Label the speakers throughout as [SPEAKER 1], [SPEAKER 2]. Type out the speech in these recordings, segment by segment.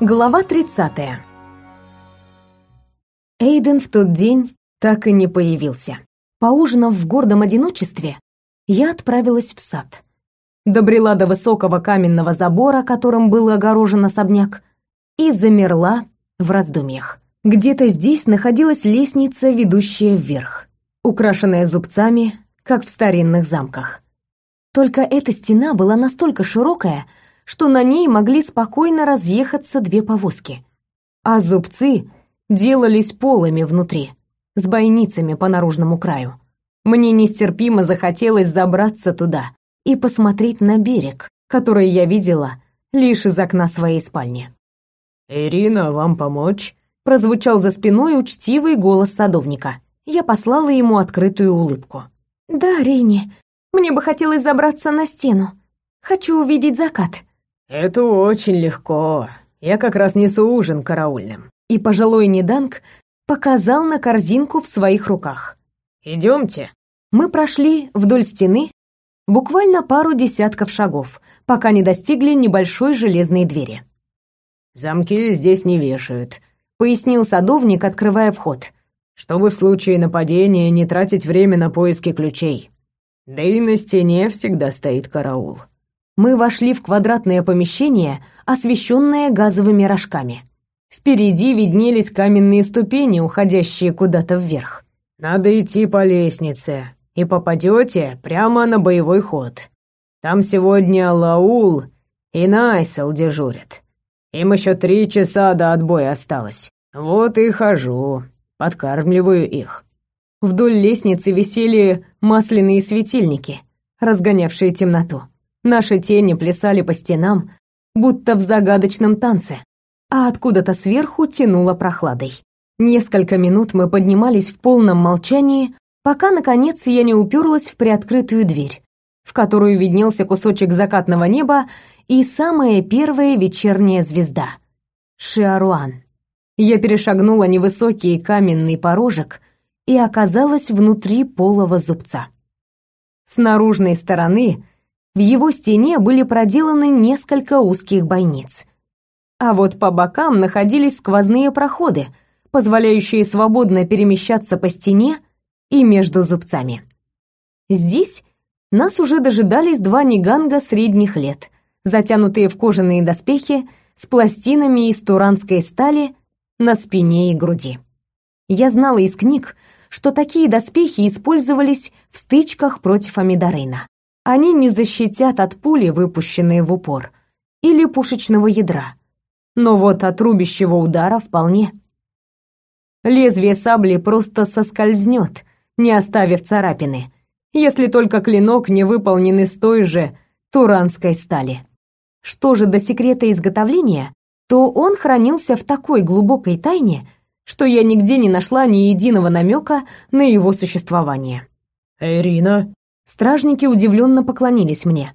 [SPEAKER 1] Глава 30. Эйден в тот день так и не появился. Поужинав в гордом одиночестве, я отправилась в сад. Добрела до высокого каменного забора, которым был огорожен особняк, и замерла в раздумьях. Где-то здесь находилась лестница, ведущая вверх, украшенная зубцами, как в старинных замках. Только эта стена была настолько широкая, что на ней могли спокойно разъехаться две повозки. А зубцы делались полыми внутри, с бойницами по наружному краю. Мне нестерпимо захотелось забраться туда и посмотреть на берег, который я видела лишь из окна своей спальни.
[SPEAKER 2] «Ирина, вам помочь?»
[SPEAKER 1] прозвучал за спиной учтивый голос садовника. Я послала ему открытую улыбку. «Да, Рини, мне бы хотелось забраться на стену. Хочу увидеть закат».
[SPEAKER 2] «Это очень легко. Я как раз несу ужин караульным».
[SPEAKER 1] И пожилой Неданг показал на корзинку в своих руках.
[SPEAKER 2] «Идемте».
[SPEAKER 1] Мы прошли вдоль стены буквально пару десятков шагов, пока не достигли небольшой железной двери.
[SPEAKER 2] «Замки здесь не вешают», —
[SPEAKER 1] пояснил садовник, открывая вход.
[SPEAKER 2] «Чтобы в случае нападения не тратить время на поиски ключей. Да и на стене всегда стоит караул»
[SPEAKER 1] мы вошли в квадратное помещение, освещенное газовыми рожками. Впереди виднелись каменные ступени, уходящие куда-то вверх.
[SPEAKER 2] «Надо идти по лестнице, и попадете прямо на боевой ход. Там сегодня Лаул и Найсел дежурят. Им еще три часа до отбоя осталось. Вот и хожу, подкармливаю их».
[SPEAKER 1] Вдоль лестницы висели масляные светильники, разгонявшие темноту. Наши тени плясали по стенам, будто в загадочном танце, а откуда-то сверху тянуло прохладой. Несколько минут мы поднимались в полном молчании, пока, наконец, я не уперлась в приоткрытую дверь, в которую виднелся кусочек закатного неба и самая первая вечерняя звезда — Шиаруан. Я перешагнула невысокий каменный порожек и оказалась внутри полого зубца. С наружной стороны — в его стене были проделаны несколько узких бойниц. А вот по бокам находились сквозные проходы, позволяющие свободно перемещаться по стене и между зубцами. Здесь нас уже дожидались два неганга средних лет, затянутые в кожаные доспехи с пластинами из туранской стали на спине и груди. Я знала из книг, что такие доспехи использовались в стычках против Амидарейна они не защитят от пули, выпущенной в упор, или пушечного ядра. Но вот от рубящего удара вполне. Лезвие сабли просто соскользнет, не оставив царапины, если только клинок не выполнен из той же туранской стали. Что же до секрета изготовления, то он хранился в такой глубокой тайне, что я нигде не нашла ни единого намека на его существование.
[SPEAKER 2] «Ирина?»
[SPEAKER 1] Стражники удивленно поклонились мне.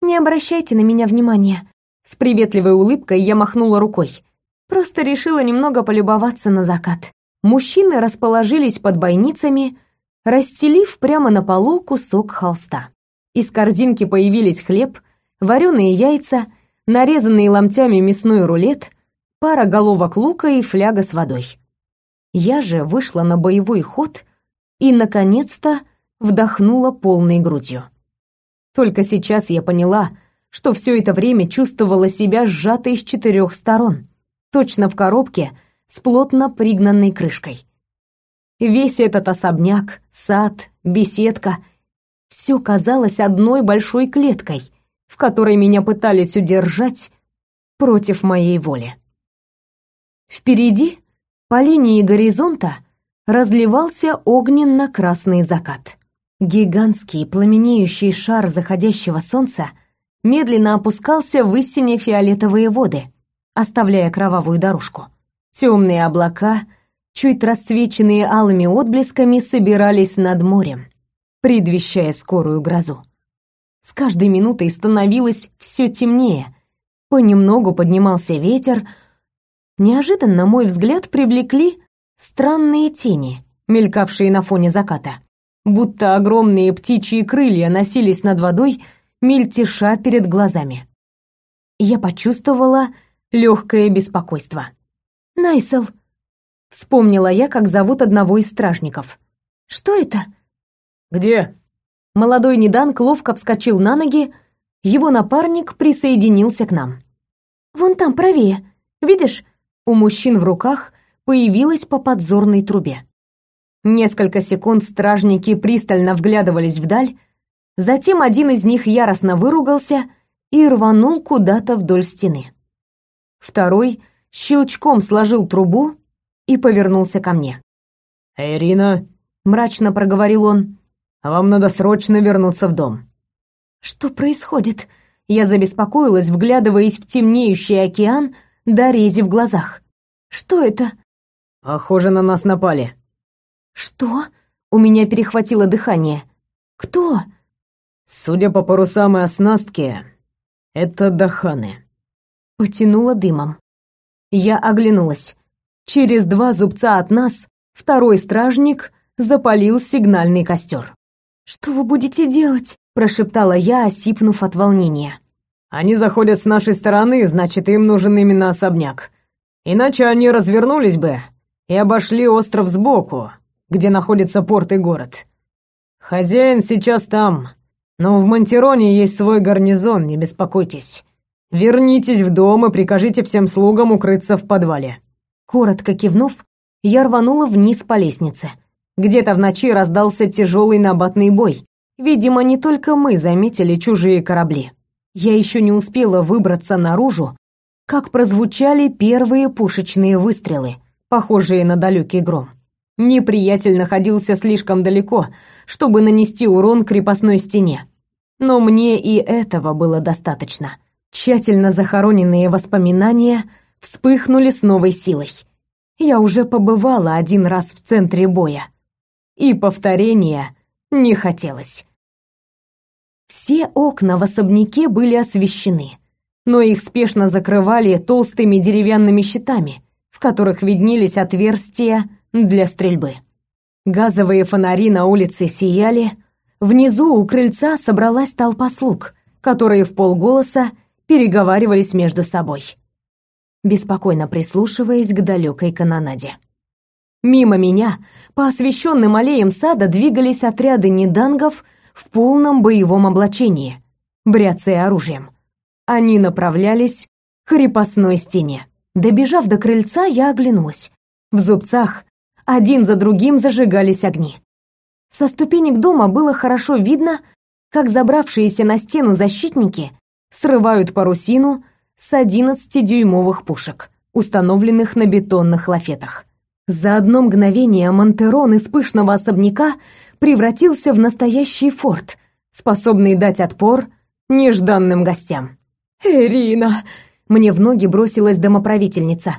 [SPEAKER 1] «Не обращайте на меня внимания». С приветливой улыбкой я махнула рукой. Просто решила немного полюбоваться на закат. Мужчины расположились под бойницами, расстелив прямо на полу кусок холста. Из корзинки появились хлеб, вареные яйца, нарезанный ломтями мясной рулет, пара головок лука и фляга с водой. Я же вышла на боевой ход и, наконец-то, вдохнула полной грудью. Только сейчас я поняла, что все это время чувствовала себя сжатой с четырех сторон, точно в коробке с плотно пригнанной крышкой. Весь этот особняк, сад, беседка — все казалось одной большой клеткой, в которой меня пытались удержать против моей воли. Впереди, по линии горизонта, разливался огненно-красный закат. Гигантский пламенеющий шар заходящего солнца медленно опускался в истине фиолетовые воды, оставляя кровавую дорожку. Темные облака, чуть расцвеченные алыми отблесками, собирались над морем, предвещая скорую грозу. С каждой минутой становилось все темнее. Понемногу поднимался ветер. Неожиданно мой взгляд привлекли странные тени, мелькавшие на фоне заката будто огромные птичьи крылья носились над водой, мельтеша перед глазами. Я почувствовала легкое беспокойство. «Найсел!» Вспомнила я, как зовут одного из стражников. «Что это?»
[SPEAKER 2] «Где?»
[SPEAKER 1] Молодой Неданк ловко вскочил на ноги, его напарник присоединился к нам. «Вон там, правее. Видишь?» У мужчин в руках появилась по подзорной трубе. Несколько секунд стражники пристально вглядывались вдаль, затем один из них яростно выругался и рванул куда-то вдоль стены. Второй щелчком сложил трубу и повернулся ко мне.
[SPEAKER 2] «Ирина», — мрачно проговорил он, — «вам надо срочно вернуться в дом».
[SPEAKER 1] «Что происходит?» Я забеспокоилась, вглядываясь в темнеющий океан до рези в глазах. «Что это?»
[SPEAKER 2] «Похоже, на нас напали».
[SPEAKER 1] «Что?» У меня перехватило дыхание. «Кто?»
[SPEAKER 2] «Судя по парусам и оснастке, это даханы».
[SPEAKER 1] Потянуло дымом. Я оглянулась. Через два зубца от нас второй стражник запалил сигнальный костер. «Что вы будете делать?» – прошептала я, осипнув от волнения.
[SPEAKER 2] «Они заходят с нашей стороны, значит, им нужен именно особняк. Иначе они развернулись бы и обошли остров сбоку, где находится порт и город. Хозяин сейчас там, но в Монтероне есть свой гарнизон, не беспокойтесь. Вернитесь в дом и прикажите всем слугам укрыться в подвале».
[SPEAKER 1] Коротко кивнув, я рванула вниз по лестнице. Где-то в ночи раздался тяжелый набатный бой. Видимо, не только мы заметили чужие корабли. Я еще не успела выбраться наружу, как прозвучали первые пушечные выстрелы, похожие на далекий гром. Неприятель находился слишком далеко, чтобы нанести урон крепостной стене. Но мне и этого было достаточно. Тщательно захороненные воспоминания вспыхнули с новой силой. Я уже побывала один раз в центре боя. И повторения не хотелось. Все окна в особняке были освещены, но их спешно закрывали толстыми деревянными щитами, в которых виднелись отверстия для стрельбы. Газовые фонари на улице сияли, внизу у крыльца собралась толпа слуг, которые в полголоса переговаривались между собой, беспокойно прислушиваясь к далекой канонаде. Мимо меня, по освещенным аллеям сада, двигались отряды недангов в полном боевом облачении, бряцая оружием. Они направлялись к крепостной стене. Добежав до крыльца, я оглянулась. В зубцах один за другим зажигались огни. Со ступенек дома было хорошо видно, как забравшиеся на стену защитники срывают парусину с 11-дюймовых пушек, установленных на бетонных лафетах. За одно мгновение Монтерон из пышного особняка превратился в настоящий форт, способный дать отпор нежданным гостям. «Ирина!» — мне в ноги бросилась домоправительница.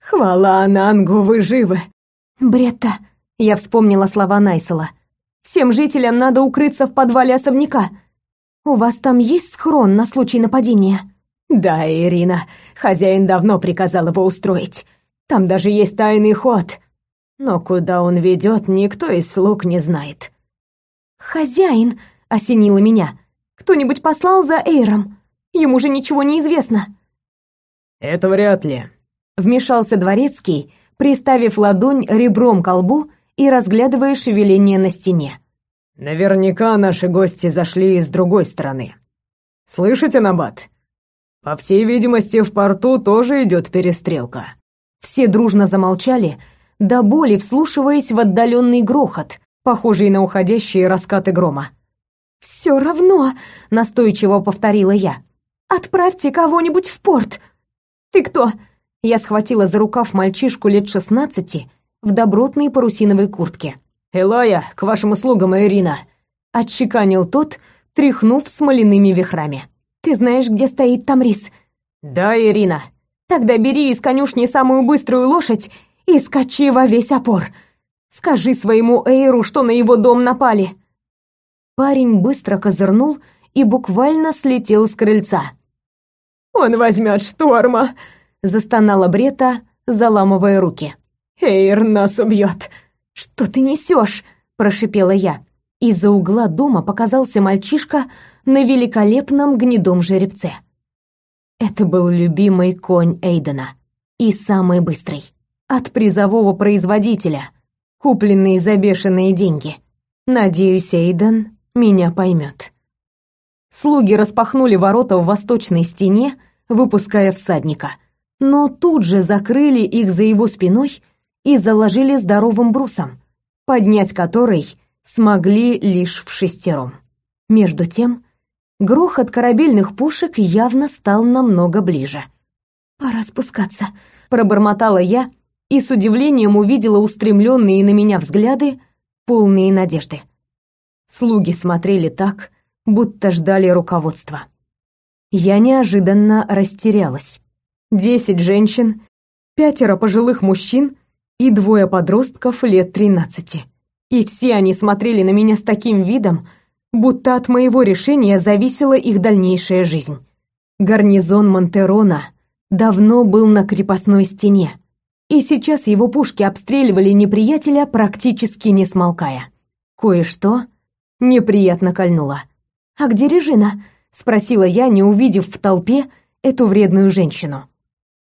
[SPEAKER 1] «Хвала Нангу, вы живы!» «Бретта!» — я вспомнила слова Найсела. «Всем жителям надо укрыться в подвале особняка. У вас там есть схрон на случай нападения?» «Да, Ирина, хозяин давно приказал его устроить. Там даже есть тайный ход. Но куда он ведет, никто из слуг не знает». «Хозяин!» — осенило меня. «Кто-нибудь послал за Эйром? Ему же ничего не известно».
[SPEAKER 2] «Это вряд ли», —
[SPEAKER 1] вмешался дворецкий, приставив ладонь ребром к лбу и разглядывая шевеление на стене.
[SPEAKER 2] Наверняка наши гости зашли с другой стороны. Слышите, Набат? По всей видимости, в порту тоже идет перестрелка.
[SPEAKER 1] Все дружно замолчали, до боли вслушиваясь в отдаленный грохот, похожий на уходящие раскаты грома. «Все равно», — настойчиво повторила я, — «отправьте кого-нибудь в порт». «Ты кто?» Я схватила за рукав мальчишку лет шестнадцати в добротной парусиновой куртке.
[SPEAKER 2] «Элая, к вашим услугам, Ирина!»
[SPEAKER 1] — отчеканил тот, тряхнув смоляными вихрами. «Ты знаешь, где стоит Тамрис?»
[SPEAKER 2] «Да, Ирина».
[SPEAKER 1] «Тогда бери из конюшни самую быструю лошадь и скачи во весь опор. Скажи своему Эйру, что на его дом напали». Парень быстро козырнул и буквально слетел с крыльца.
[SPEAKER 2] «Он возьмет шторма!» — застонала Брета, заламывая руки. «Эйр нас убьет!»
[SPEAKER 1] «Что ты несешь?» – прошипела я. Из-за угла дома показался мальчишка на великолепном гнедом жеребце. Это был любимый конь Эйдена. И самый быстрый. От призового производителя, купленный за бешеные деньги. Надеюсь, Эйден меня поймет. Слуги распахнули ворота в восточной стене, выпуская всадника. Но тут же закрыли их за его спиной и заложили здоровым брусом, поднять который смогли лишь в шестером. Между тем, грохот корабельных пушек явно стал намного ближе. «Пора спускаться», — пробормотала я и с удивлением увидела устремленные на меня взгляды, полные надежды. Слуги смотрели так, будто ждали руководства. Я неожиданно растерялась. Десять женщин, пятеро пожилых мужчин и двое подростков лет тринадцати. И все они смотрели на меня с таким видом, будто от моего решения зависела их дальнейшая жизнь. Гарнизон Монтерона давно был на крепостной стене, и сейчас его пушки обстреливали неприятеля, практически не смолкая. Кое-что неприятно кольнуло. «А где Режина?» — спросила я, не увидев в толпе эту вредную женщину.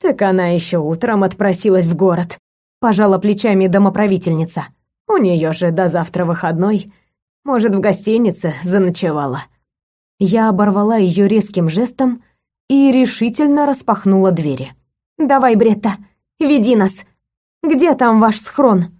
[SPEAKER 1] «Так она еще утром отпросилась в город», — пожала плечами домоправительница. «У нее же до завтра выходной. Может, в гостинице заночевала». Я оборвала ее резким жестом и решительно распахнула двери. «Давай, Бретта, веди нас. Где там ваш схрон?»